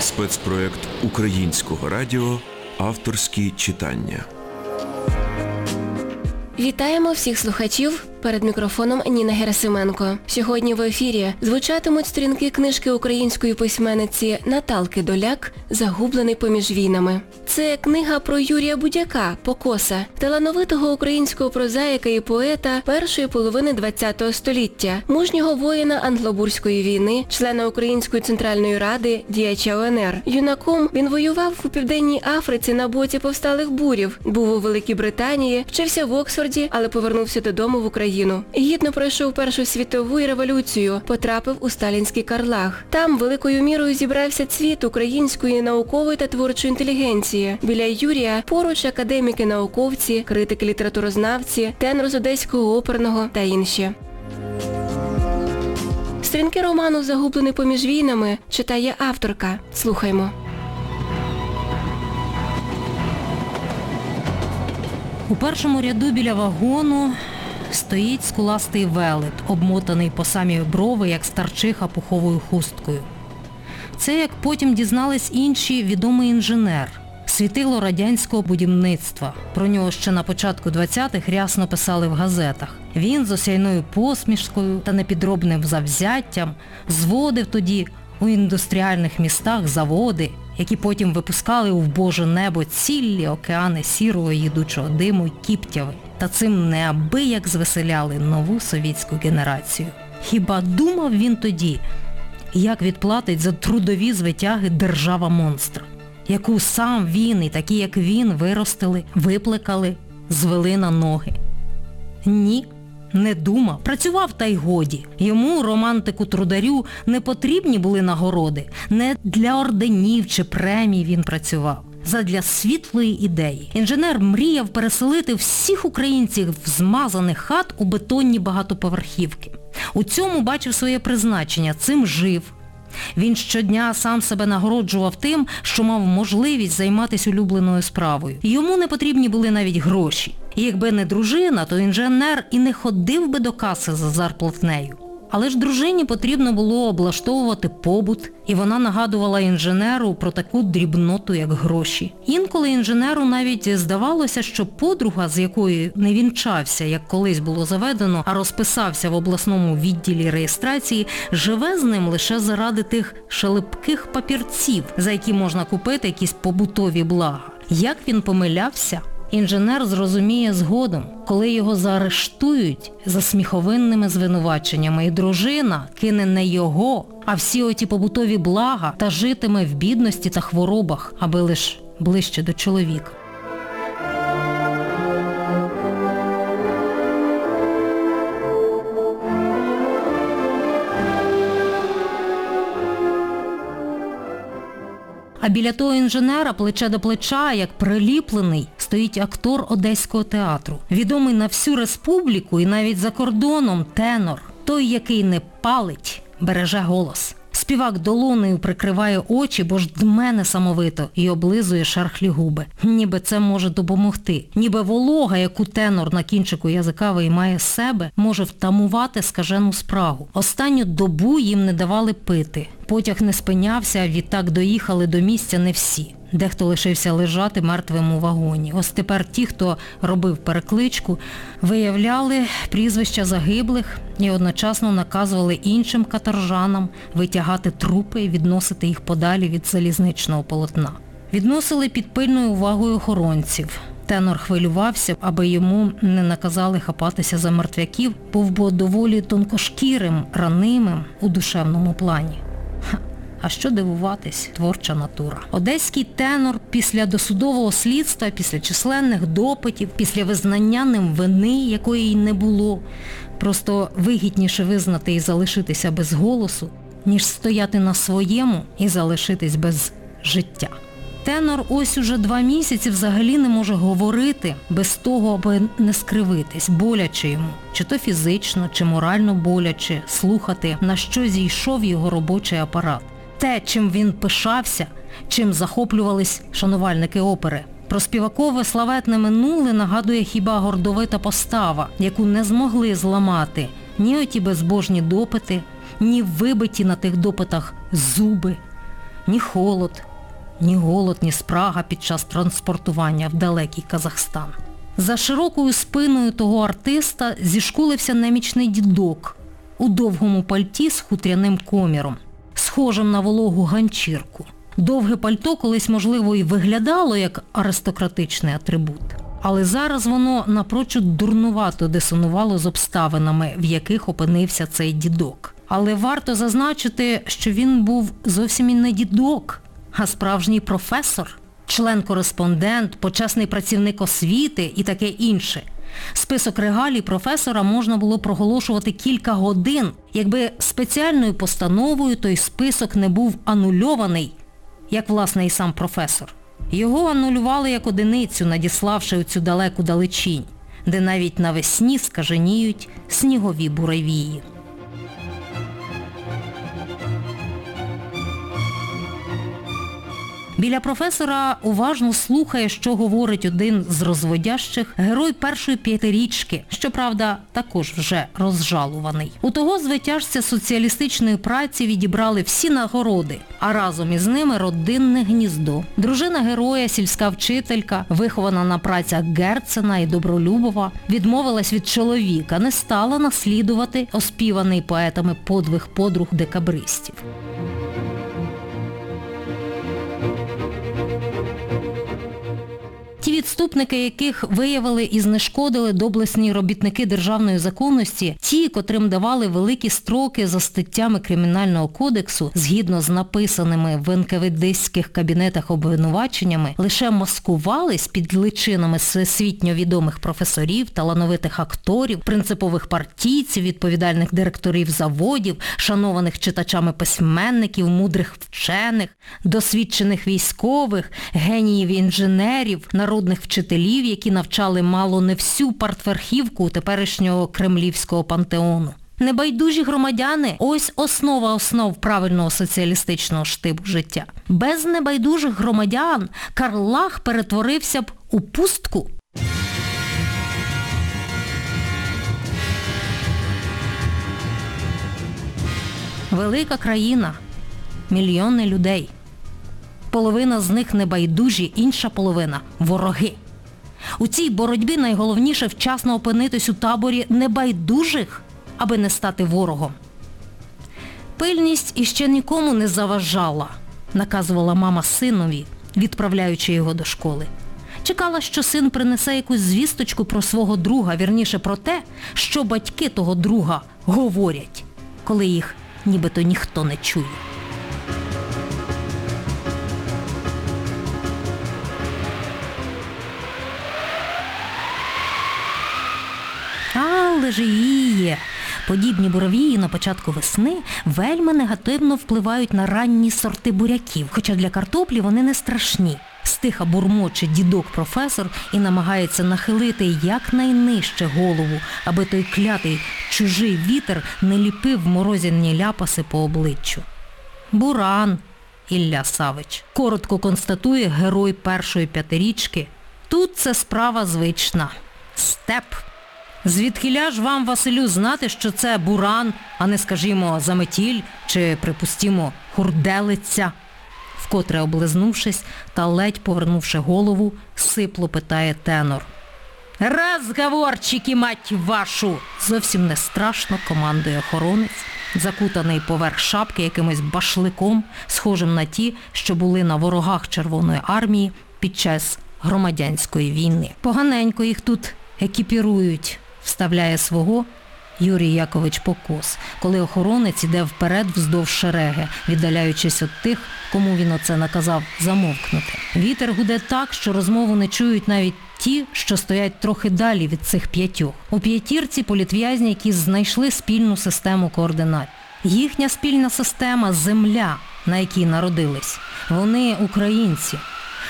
Спецпроект українського радіо Авторські читання. Вітаємо всіх слухачів. Перед мікрофоном Ніна Герасименко. Сьогодні в ефірі звучатимуть сторінки книжки української письменниці Наталки Доляк Загублений поміж війнами. Це книга про Юрія Будяка Покоса, талановитого українського прозаїка і поета першої половини ХХ століття, мужнього воїна Англобурської війни, члена Української центральної ради, діяча ОНР. Юнаком він воював у Південній Африці на боці повсталих бурів, був у Великій Британії, вчився в Оксфорді, але повернувся додому в Україну. Гідно пройшов Першу світову революцію, потрапив у сталінський Карлах. Там великою мірою зібрався цвіт української наукової та творчої інтелігенції. Біля Юрія поруч академіки-науковці, критики-літературознавці, тенор з Одеського оперного та інші. Сторінки роману Загублений поміж війнами читає авторка. Слухаймо. У першому ряду біля вагону стоїть скуластий велет, обмотаний по самі брови, як старчиха пуховою хусткою. Це, як потім дізнались інші, відомий інженер, світило радянського будівництва. Про нього ще на початку 20-х рясно писали в газетах. Він з осяйною посмішкою та непідробним завзяттям зводив тоді у індустріальних містах заводи, які потім випускали у вбоже небо цілі океани сірого їдучого диму й кіптяви. Та цим неабияк звеселяли нову совітську генерацію. Хіба думав він тоді, як відплатить за трудові звитяги держава-монстр, яку сам він і такі, як він, виростили, виплекали, звели на ноги? Ні, не думав, працював та й годі. Йому, романтику трударю, не потрібні були нагороди. Не для орденів чи премій він працював. Задля світлої ідеї. Інженер мріяв переселити всіх українців в змазаних хат у бетонні багатоповерхівки. У цьому бачив своє призначення, цим жив. Він щодня сам себе нагороджував тим, що мав можливість займатися улюбленою справою. Йому не потрібні були навіть гроші. І якби не дружина, то інженер і не ходив би до каси за зарплатнею. Але ж дружині потрібно було облаштовувати побут, і вона нагадувала інженеру про таку дрібноту, як гроші. Інколи інженеру навіть здавалося, що подруга, з якою не вінчався, як колись було заведено, а розписався в обласному відділі реєстрації, живе з ним лише заради тих шелепких папірців, за які можна купити якісь побутові блага. Як він помилявся? Інженер зрозуміє згодом, коли його заарештують за сміховинними звинуваченнями, і дружина кине не його, а всі оті побутові блага та житиме в бідності та хворобах, аби лиш ближче до чоловіка. А біля того інженера плече до плеча, як приліплений, стоїть актор Одеського театру. Відомий на всю республіку і навіть за кордоном тенор. Той, який не палить, береже голос. Співак долонею прикриває очі, бо ж дме несамовито і облизує шархлі губи. Ніби це може допомогти. Ніби волога, яку тенор на кінчику язика виймає з себе, може втамувати скажену спрагу. Останню добу їм не давали пити. Потяг не спинявся, відтак доїхали до місця не всі. Дехто лишився лежати мертвим у вагоні. Ось тепер ті, хто робив перекличку, виявляли прізвища загиблих і одночасно наказували іншим каторжанам витягати трупи і відносити їх подалі від залізничного полотна. Відносили під пильною увагою охоронців. Тенор хвилювався, аби йому не наказали хапатися за мертвяків, був бо доволі тонкошкірим, ранимим у душевному плані. А що дивуватись, творча натура. Одеський тенор після досудового слідства, після численних допитів, після визнання ним вини, якої й не було, просто вигідніше визнати і залишитися без голосу, ніж стояти на своєму і залишитись без життя. Тенор ось уже два місяці взагалі не може говорити без того, аби не скривитись, боляче йому, чи то фізично, чи морально боляче, слухати, на що зійшов його робочий апарат те, чим він пишався, чим захоплювались шанувальники опери. Про співакове славетне минуле нагадує хіба гордовита постава, яку не змогли зламати ні оті безбожні допити, ні вибиті на тих допитах зуби, ні холод, ні голод, ні спрага під час транспортування в далекий Казахстан. За широкою спиною того артиста зішкулився немічний дідок у довгому пальті з хутряним коміром, схожим на вологу ганчірку. Довге пальто колись, можливо, і виглядало як аристократичний атрибут. Але зараз воно напрочуд дурнувато дисонувало з обставинами, в яких опинився цей дідок. Але варто зазначити, що він був зовсім і не дідок, а справжній професор, член-кореспондент, почесний працівник освіти і таке інше. Список регалій професора можна було проголошувати кілька годин, якби спеціальною постановою той список не був анульований, як власне і сам професор. Його анулювали як одиницю, надіславши у цю далеку далечінь, де навіть навесні скаженіють снігові буревії. Біля професора уважно слухає, що говорить один з розводящих, герой першої п'ятирічки, щоправда, також вже розжалуваний. У того звитяжця соціалістичної праці відібрали всі нагороди, а разом із ними родинне гніздо. Дружина героя, сільська вчителька, вихована на працях Герцена і Добролюбова, відмовилась від чоловіка, не стала наслідувати оспіваний поетами подвиг подруг декабристів. Ті відступники, яких виявили і знешкодили доблесні робітники державної законності, ті, котрим давали великі строки за статтями Кримінального кодексу, згідно з написаними в НКВДських кабінетах обвинуваченнями, лише маскувались під личинами всесвітньо відомих професорів, талановитих акторів, принципових партійців, відповідальних директорів заводів, шанованих читачами письменників, мудрих вчених, досвідчених військових, геніїв інженерів, народних вчителів, які навчали мало не всю партверхівку теперішнього кремлівського пантеону. Небайдужі громадяни – ось основа основ правильного соціалістичного штибу життя. Без небайдужих громадян Карлах перетворився б у пустку. Велика країна, мільйони людей. Половина з них небайдужі, інша половина – вороги. У цій боротьбі найголовніше вчасно опинитись у таборі небайдужих, аби не стати ворогом. Пильність іще нікому не заважала, наказувала мама синові, відправляючи його до школи. Чекала, що син принесе якусь звісточку про свого друга, вірніше про те, що батьки того друга говорять, коли їх нібито ніхто не чує. Є. Подібні буровії на початку весни вельми негативно впливають на ранні сорти буряків, хоча для картоплі вони не страшні. Стиха бурмоче дідок-професор і намагається нахилити якнайнижче голову, аби той клятий чужий вітер не ліпив морозяні ляпаси по обличчю. Буран, Ілля Савич, коротко констатує герой першої п'ятирічки. Тут це справа звична. Степ. Звідкиля ж вам, Василю, знати, що це буран, а не, скажімо, заметіль чи, припустімо, хурделиця? Вкотре облизнувшись та ледь повернувши голову, сипло питає тенор. Розговорчики, мать вашу! Зовсім не страшно командує охоронець, закутаний поверх шапки якимось башликом, схожим на ті, що були на ворогах Червоної армії під час громадянської війни. Поганенько їх тут екіпірують, вставляє свого Юрій Якович Покос, коли охоронець іде вперед вздовж шереги, віддаляючись від тих, кому він оце наказав замовкнути. Вітер гуде так, що розмову не чують навіть ті, що стоять трохи далі від цих п'ятьох. У п'ятірці політв'язні, які знайшли спільну систему координат. Їхня спільна система земля, на якій народились. Вони українці.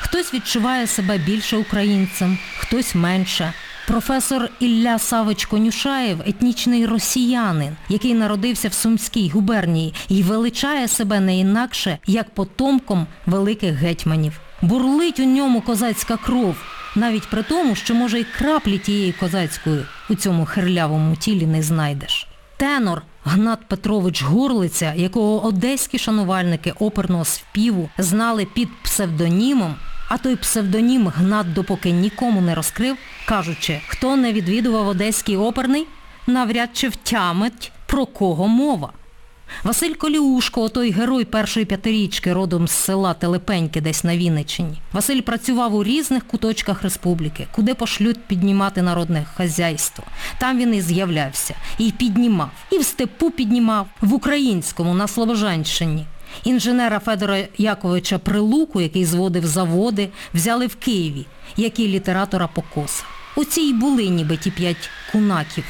Хтось відчуває себе більше українцем, хтось менше. Професор Ілля Савич Конюшаєв – етнічний росіянин, який народився в Сумській губернії і величає себе не інакше, як потомком великих гетьманів. Бурлить у ньому козацька кров, навіть при тому, що, може, і краплі тієї козацької у цьому хирлявому тілі не знайдеш. Тенор Гнат Петрович Гурлиця, якого одеські шанувальники оперного співу знали під псевдонімом, а той псевдонім Гнат допоки нікому не розкрив, кажучи, хто не відвідував одеський оперний, навряд чи втямить, про кого мова. Василь Коліушко, отой герой першої п'ятирічки, родом з села Телепеньки десь на Вінниччині. Василь працював у різних куточках республіки, куди пошлють піднімати народне хазяйство. Там він і з'являвся, і піднімав, і в степу піднімав, в українському, на Слобожанщині. Інженера Федора Яковича Прилуку, який зводив заводи, взяли в Києві, як і літератора Покоса. Оці й були ніби ті п'ять кунаків.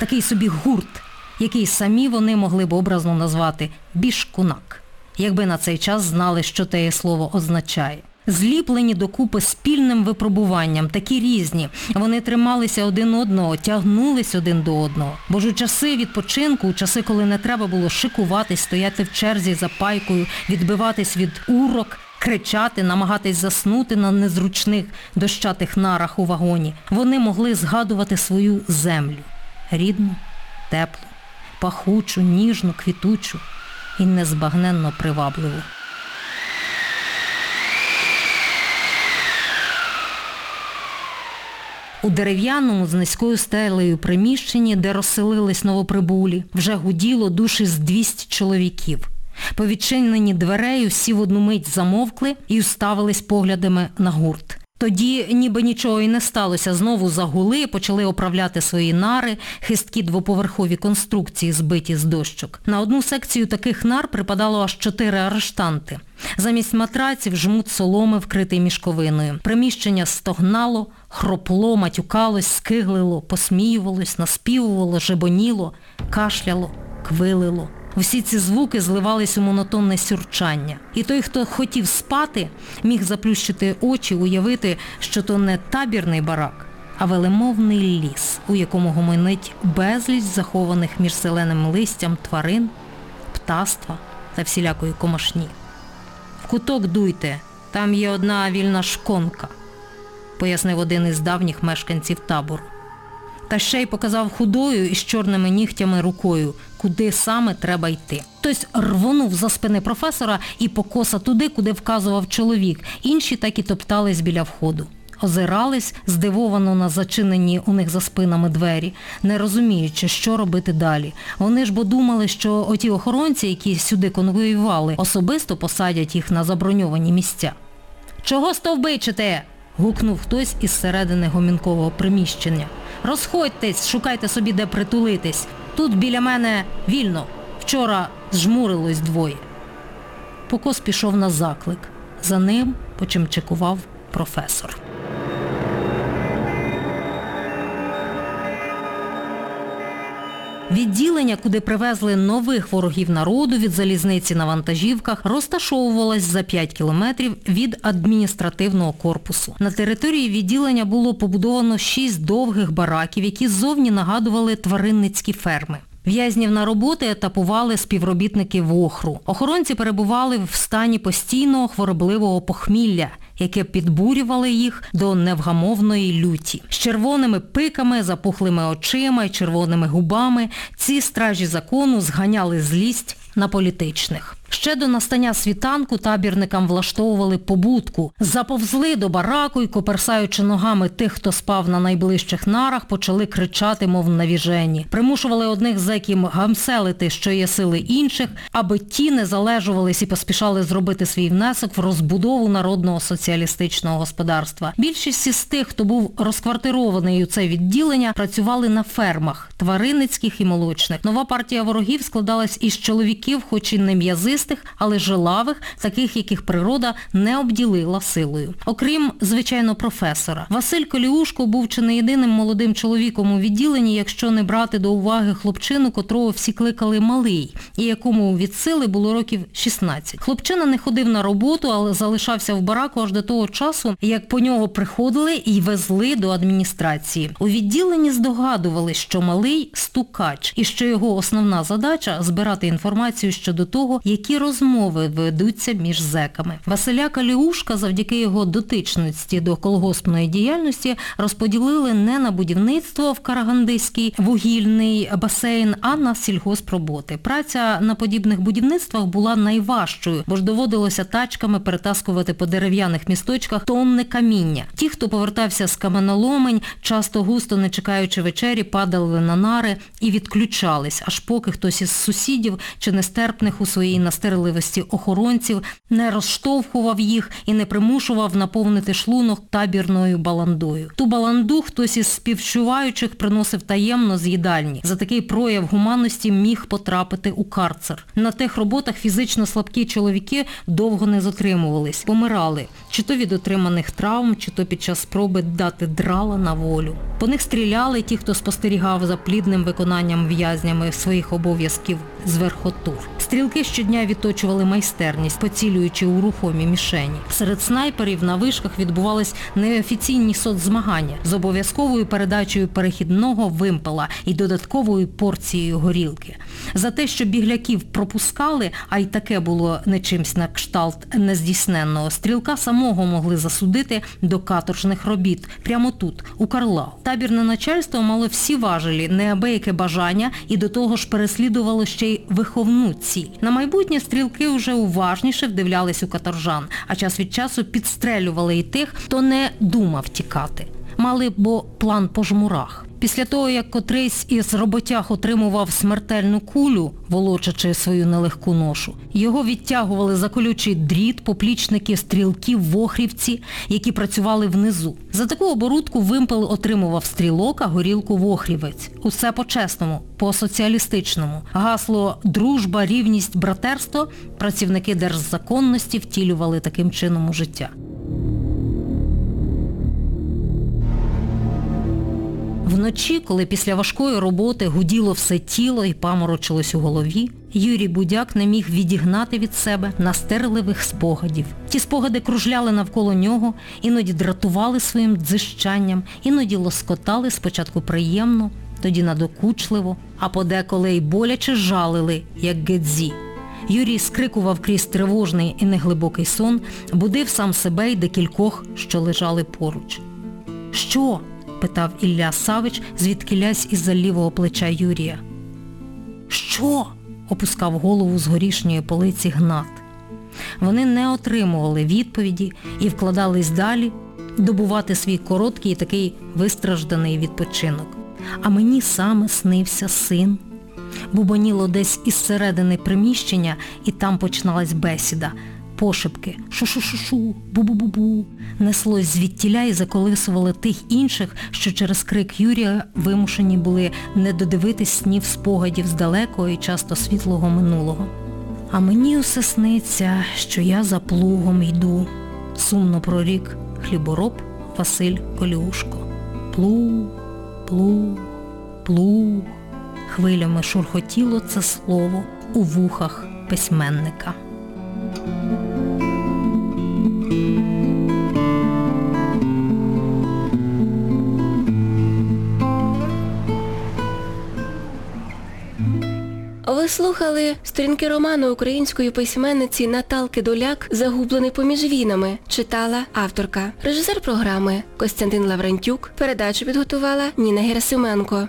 Такий собі гурт, який самі вони могли б образно назвати бішкунак, якби на цей час знали, що те слово означає. Зліплені докупи спільним випробуванням, такі різні. Вони трималися один одного, тягнулись один до одного. Бо ж у часи відпочинку, у часи, коли не треба було шикуватись, стояти в черзі за пайкою, відбиватись від урок, кричати, намагатись заснути на незручних дощатих нарах у вагоні, вони могли згадувати свою землю. Рідну, теплу, пахучу, ніжну, квітучу і незбагненно привабливу. У дерев'яному з низькою стелею приміщенні, де розселились новоприбулі, вже гуділо душі з 200 чоловіків. По відчиненні дверей усі в одну мить замовкли і уставились поглядами на гурт. Тоді ніби нічого і не сталося. Знову загули, почали оправляти свої нари, хисткі двоповерхові конструкції, збиті з дощок. На одну секцію таких нар припадало аж чотири арештанти. Замість матраців жмут соломи, вкритий мішковиною. Приміщення стогнало, хропло, матюкалось, скиглило, посміювалось, наспівувало, жебоніло, кашляло, квилило. Всі ці звуки зливались у монотонне сюрчання. І той, хто хотів спати, міг заплющити очі, уявити, що то не табірний барак, а велемовний ліс, у якому гомонить безліч захованих між зеленим листям тварин, птаства та всілякої комашні. В куток дуйте, там є одна вільна шконка, пояснив один із давніх мешканців табору. Та ще й показав худою із чорними нігтями рукою, куди саме треба йти. Хтось рвонув за спини професора і покоса туди, куди вказував чоловік. Інші так і топтались біля входу. Озирались, здивовано на зачинені у них за спинами двері, не розуміючи, що робити далі. Вони ж бо думали, що оті охоронці, які сюди конвоювали, особисто посадять їх на заброньовані місця. Чого стовбичите? гукнув хтось із середини гомінкового приміщення. Розходьтесь, шукайте собі де притулитись. Тут біля мене вільно. Вчора зжмурилось двоє. Покос пішов на заклик. За ним почимчикував професор. Відділення, куди привезли нових ворогів народу від залізниці на вантажівках, розташовувалось за 5 кілометрів від адміністративного корпусу. На території відділення було побудовано 6 довгих бараків, які ззовні нагадували тваринницькі ферми. В'язнів на роботи етапували співробітники ВОХРу. Охоронці перебували в стані постійного хворобливого похмілля, яке підбурювали їх до невгамовної люті. З червоними пиками, запухлими очима й червоними губами ці стражі закону зганяли злість на політичних. Ще до настання світанку табірникам влаштовували побудку. Заповзли до бараку і, коперсаючи ногами тих, хто спав на найближчих нарах, почали кричати, мов навіжені. Примушували одних зеків гамселити, що є сили інших, аби ті не залежувались і поспішали зробити свій внесок в розбудову народного соціалістичного господарства. Більшість із тих, хто був розквартирований у це відділення, працювали на фермах, тваринницьких і молочних. Нова партія ворогів складалась із чоловіків, хоч і не м'язистих, але жилавих, таких, яких природа не обділила силою. Окрім, звичайно, професора. Василь Коліушко був чи не єдиним молодим чоловіком у відділенні, якщо не брати до уваги хлопчину, котрого всі кликали малий, і якому від сили було років 16. Хлопчина не ходив на роботу, але залишався в бараку аж до того часу, як по нього приходили і везли до адміністрації. У відділенні здогадували, що малий стукач, і що його основна задача збирати інформацію щодо того, які які розмови ведуться між зеками. Василя Каліушка завдяки його дотичності до колгоспної діяльності розподілили не на будівництво в Карагандиський вугільний басейн, а на сільгоспроботи. Праця на подібних будівництвах була найважчою, бо ж доводилося тачками перетаскувати по дерев'яних місточках тонни каміння. Ті, хто повертався з каменоломень, часто густо не чекаючи вечері, падали на нари і відключались, аж поки хтось із сусідів чи нестерпних у своїй настирливості охоронців не розштовхував їх і не примушував наповнити шлунок табірною баландою. Ту баланду хтось із співчуваючих приносив таємно з їдальні. За такий прояв гуманності міг потрапити у карцер. На тих роботах фізично слабкі чоловіки довго не затримувались, помирали, чи то від отриманих травм, чи то під час спроби дати драла на волю. По них стріляли ті, хто спостерігав за плідним виконанням в'язнями своїх обов'язків з верхотур. Стрілки щодня відточували майстерність, поцілюючи у рухомі мішені. Серед снайперів на вишках відбувались неофіційні соцзмагання з обов'язковою передачею перехідного вимпела і додатковою порцією горілки. За те, що бігляків пропускали, а й таке було не чимсь на кшталт нездійсненного, стрілка самого могли засудити до каторжних робіт прямо тут, у Карлау. Табірне начальство мало всі важелі, неабияке бажання і до того ж переслідувало ще й виховну ціль. На майбутнє стрілки вже уважніше вдивлялись у каторжан, а час від часу підстрелювали і тих, хто не думав тікати. Мали бо план по жмурах. Після того, як котрийсь із роботяг отримував смертельну кулю, волочачи свою нелегку ношу, його відтягували за колючий дріт поплічники стрілків вохрівці, які працювали внизу. За таку оборудку вимпел отримував стрілок, а горілку вохрівець. Усе по-чесному, по-соціалістичному. Гасло «Дружба, рівність, братерство» працівники держзаконності втілювали таким чином у життя. Вночі, коли після важкої роботи гуділо все тіло і паморочилось у голові, Юрій Будяк не міг відігнати від себе настирливих спогадів. Ті спогади кружляли навколо нього, іноді дратували своїм дзижчанням, іноді лоскотали спочатку приємно, тоді надокучливо, а подеколи й боляче жалили, як гедзі. Юрій скрикував крізь тривожний і неглибокий сон, будив сам себе й декількох, що лежали поруч. Що? Питав Ілля Савич, звідкилясь із-за лівого плеча Юрія. Що? опускав голову з горішньої полиці Гнат. Вони не отримували відповіді і вкладались далі добувати свій короткий і такий вистражданий відпочинок. А мені саме снився син. Бубоніло десь із середини приміщення, і там починалась бесіда. Пошепки шу-шу-шу-шу, бу-бу-бу-бу. Неслось звідтіля і заколисували тих інших, що через крик Юрія вимушені були не додивитись снів спогадів з далекого і часто світлого минулого. А мені усе сниться, що я за плугом йду. Сумно прорік хлібороб Василь Колюшко. Плуг, плуг, плуг. Хвилями шурхотіло це слово у вухах письменника. Ви слухали сторінки роману української письменниці Наталки Доляк «Загублений поміж війнами» читала авторка. Режисер програми Костянтин Лаврентюк. Передачу підготувала Ніна Герасименко.